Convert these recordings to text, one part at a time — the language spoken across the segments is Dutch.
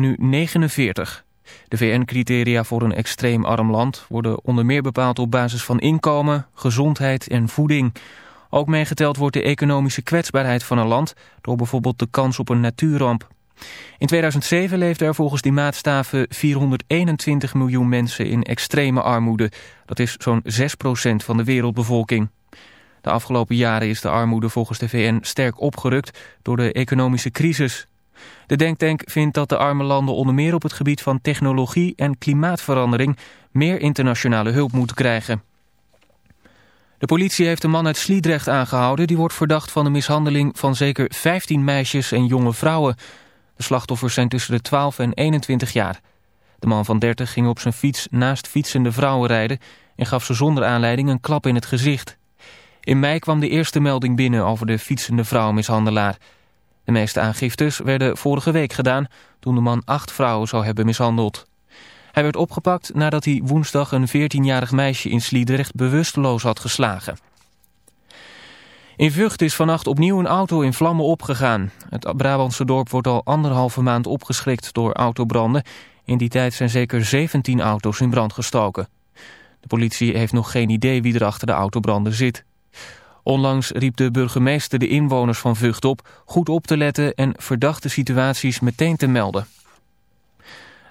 nu 49. De VN-criteria voor een extreem arm land worden onder meer bepaald op basis van inkomen, gezondheid en voeding. Ook meegeteld wordt de economische kwetsbaarheid van een land door bijvoorbeeld de kans op een natuurramp. In 2007 leefden er volgens die maatstaven 421 miljoen mensen in extreme armoede. Dat is zo'n 6% van de wereldbevolking. De afgelopen jaren is de armoede volgens de VN sterk opgerukt door de economische crisis. De denktank vindt dat de arme landen onder meer op het gebied van technologie en klimaatverandering meer internationale hulp moeten krijgen. De politie heeft een man uit Sliedrecht aangehouden. Die wordt verdacht van de mishandeling van zeker 15 meisjes en jonge vrouwen. De slachtoffers zijn tussen de 12 en 21 jaar. De man van 30 ging op zijn fiets naast fietsende vrouwen rijden... en gaf ze zonder aanleiding een klap in het gezicht. In mei kwam de eerste melding binnen over de fietsende vrouwenmishandelaar. De meeste aangiftes werden vorige week gedaan... toen de man acht vrouwen zou hebben mishandeld. Hij werd opgepakt nadat hij woensdag een 14-jarig meisje in Sliedrecht bewusteloos had geslagen. In Vught is vannacht opnieuw een auto in vlammen opgegaan. Het Brabantse dorp wordt al anderhalve maand opgeschrikt door autobranden. In die tijd zijn zeker 17 auto's in brand gestoken. De politie heeft nog geen idee wie er achter de autobranden zit. Onlangs riep de burgemeester de inwoners van Vught op... goed op te letten en verdachte situaties meteen te melden.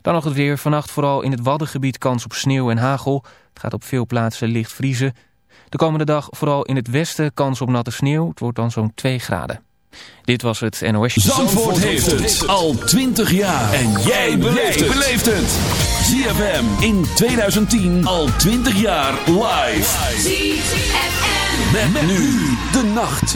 Dan nog het weer. Vannacht vooral in het Waddengebied kans op sneeuw en hagel. Het gaat op veel plaatsen licht vriezen. De komende dag vooral in het westen kans op natte sneeuw. Het wordt dan zo'n 2 graden. Dit was het NOS. Zandvoort, Zandvoort heeft het al 20 jaar. En jij beleeft het. ZFM in 2010 al 20 jaar live. ZFM. Met, nu de nacht.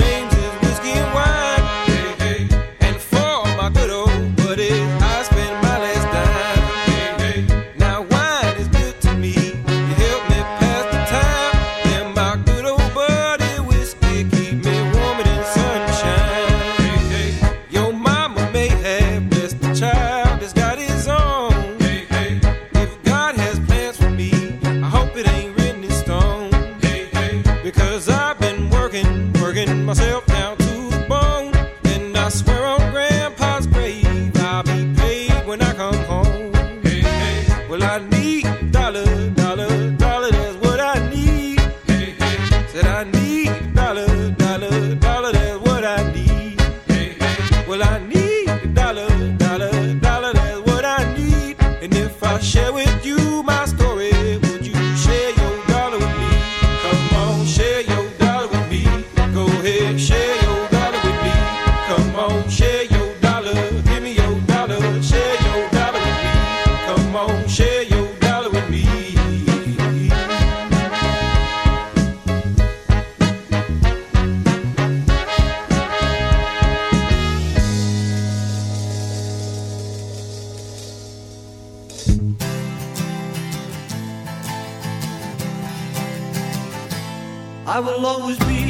I will always be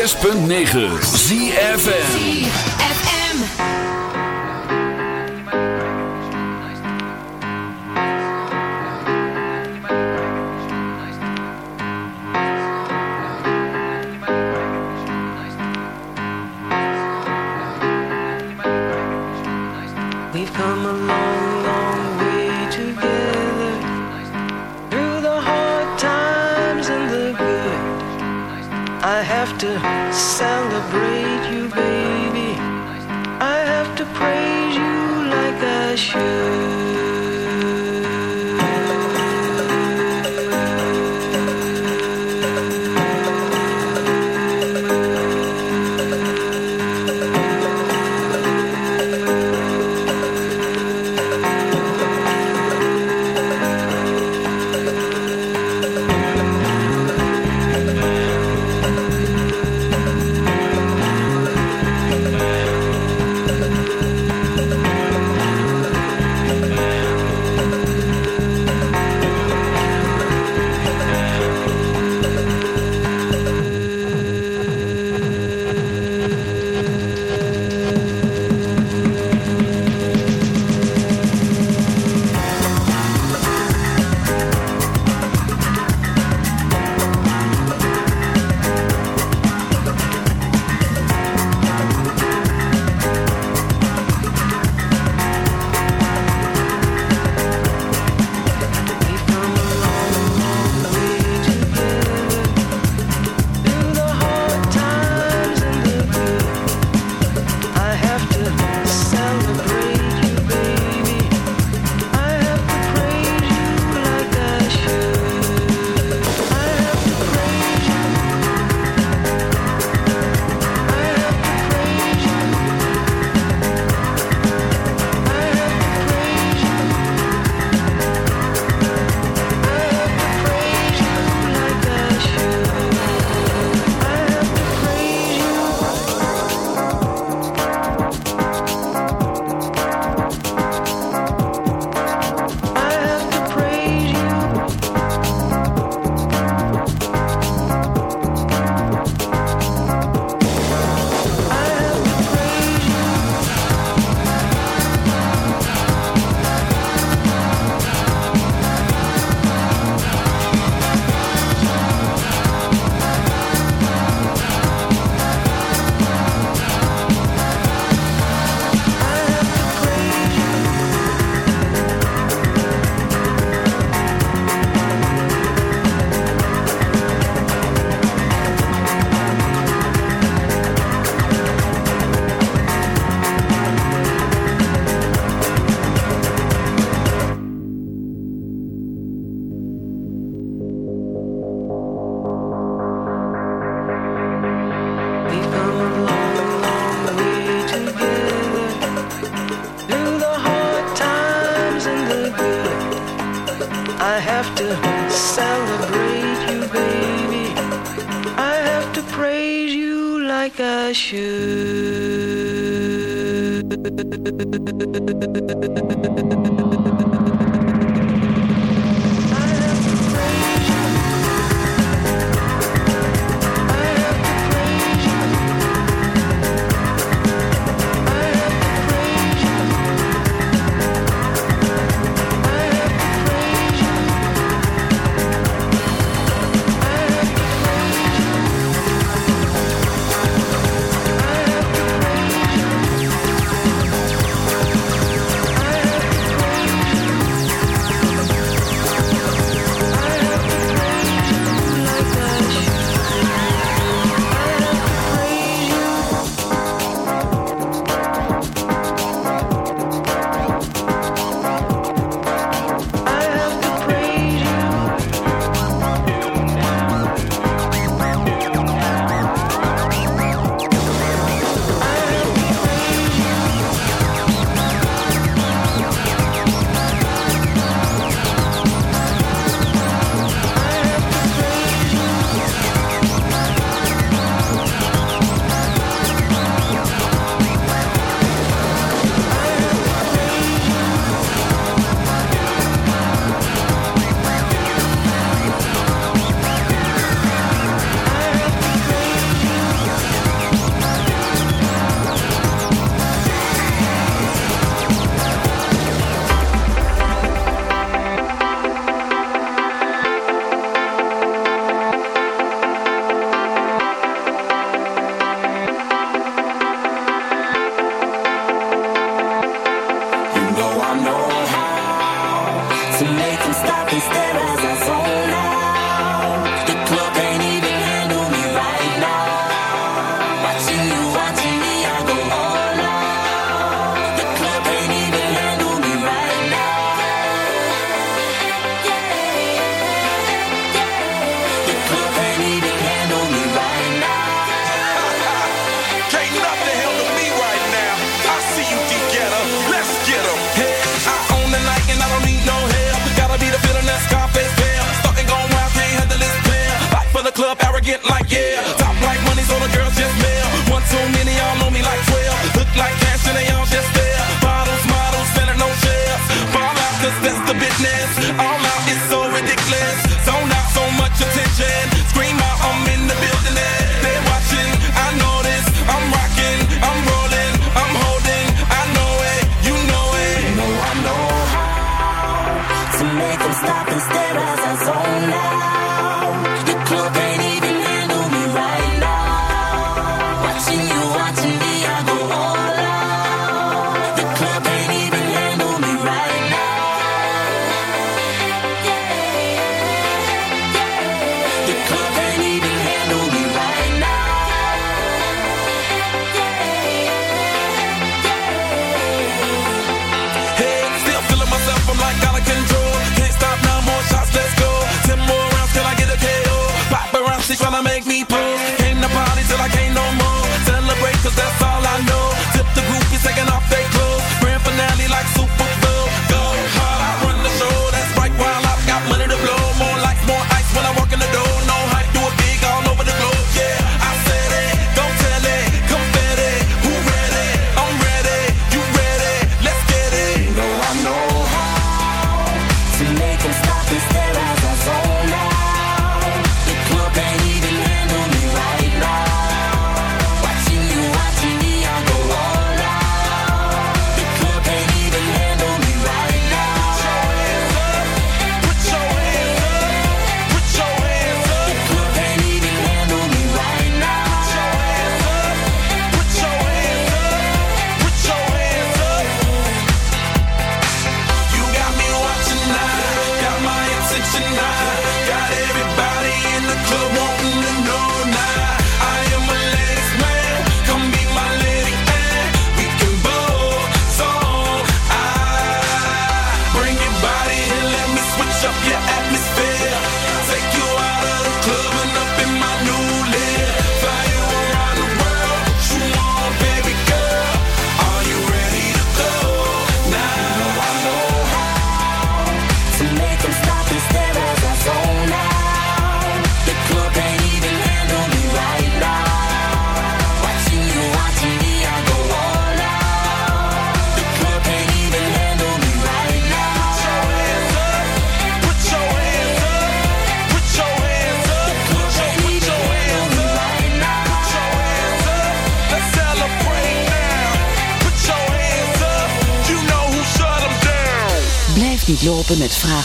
106.9 ZFN say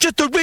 Just a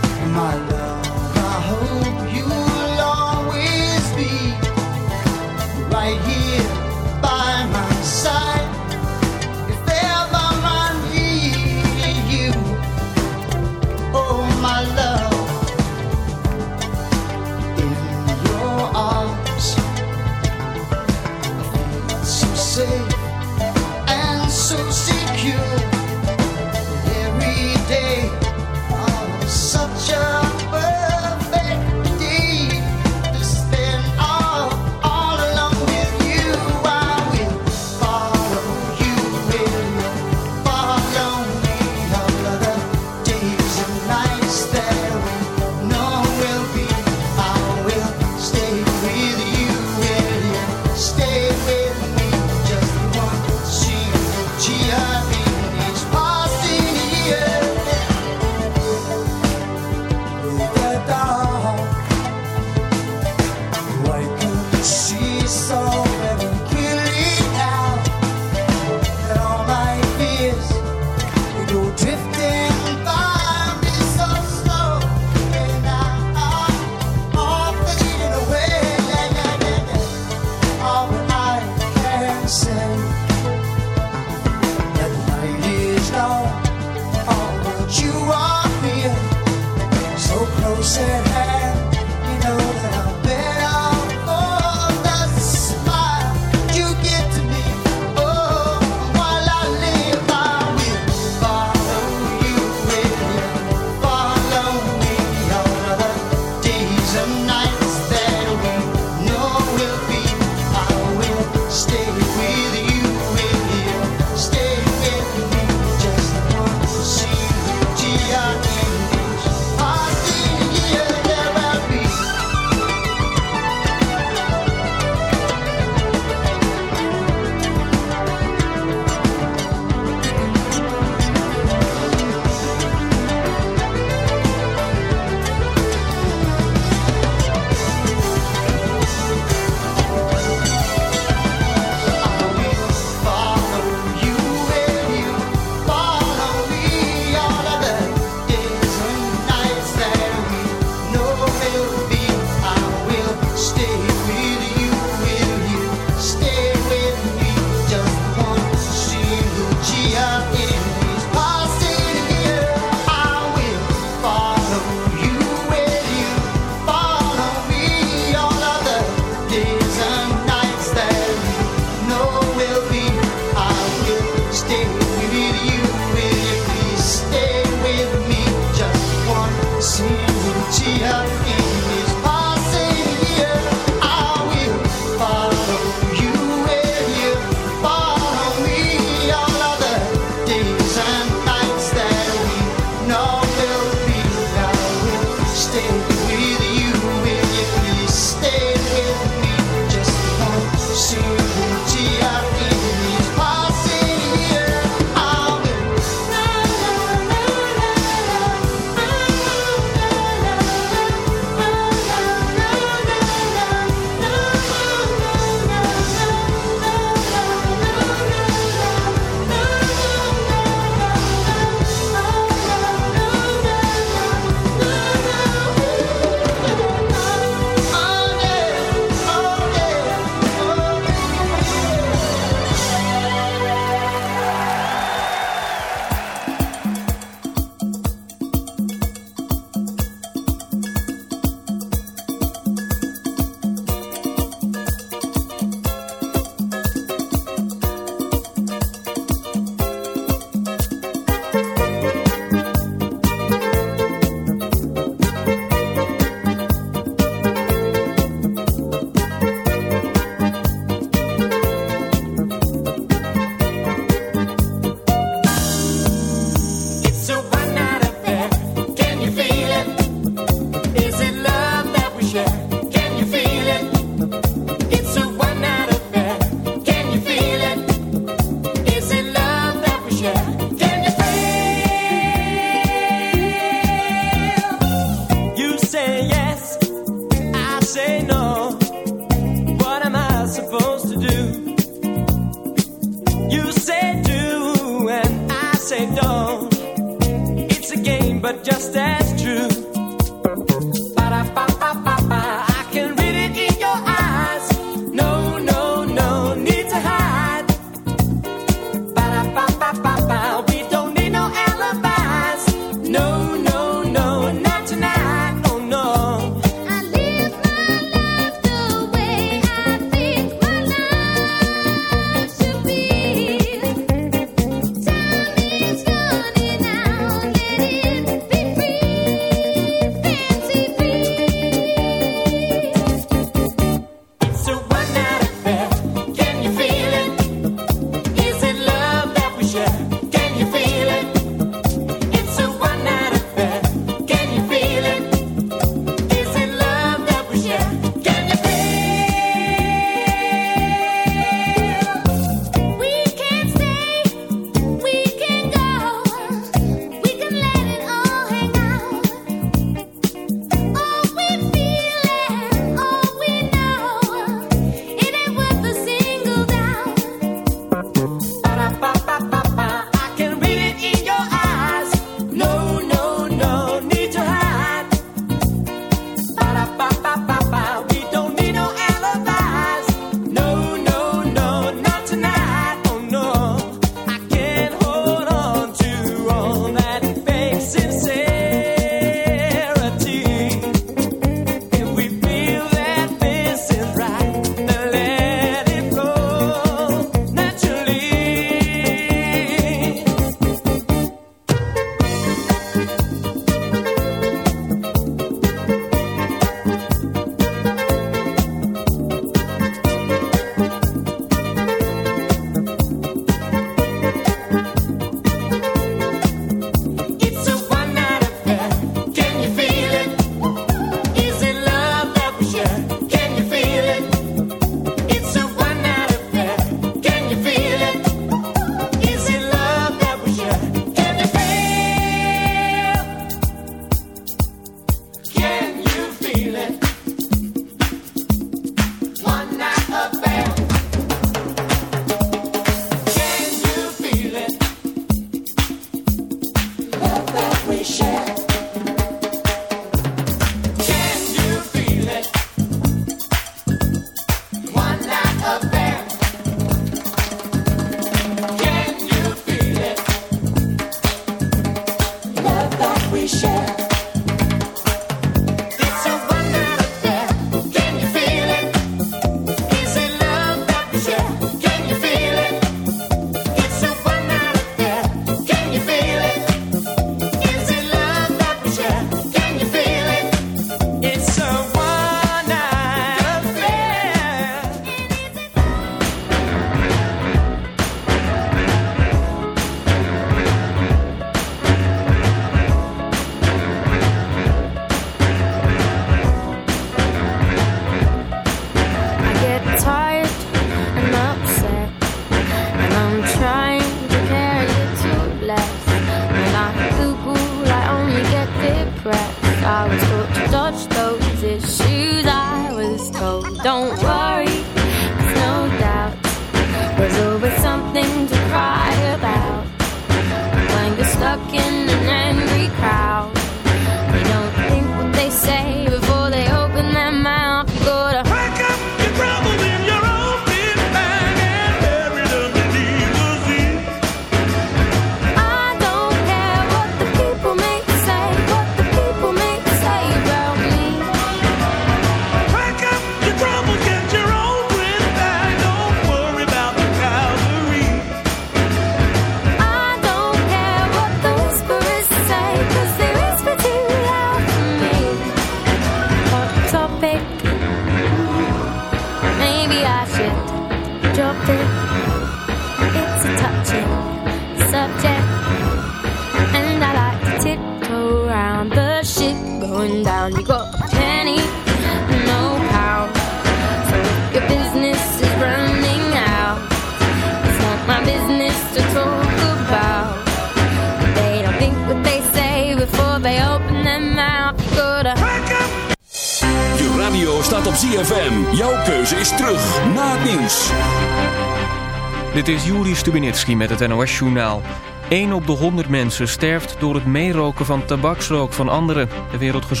Juri Stubinitski met het NOS-journaal. 1 op de 100 mensen sterft door het meeroken van tabaksrook van anderen. De Wereldgezondheid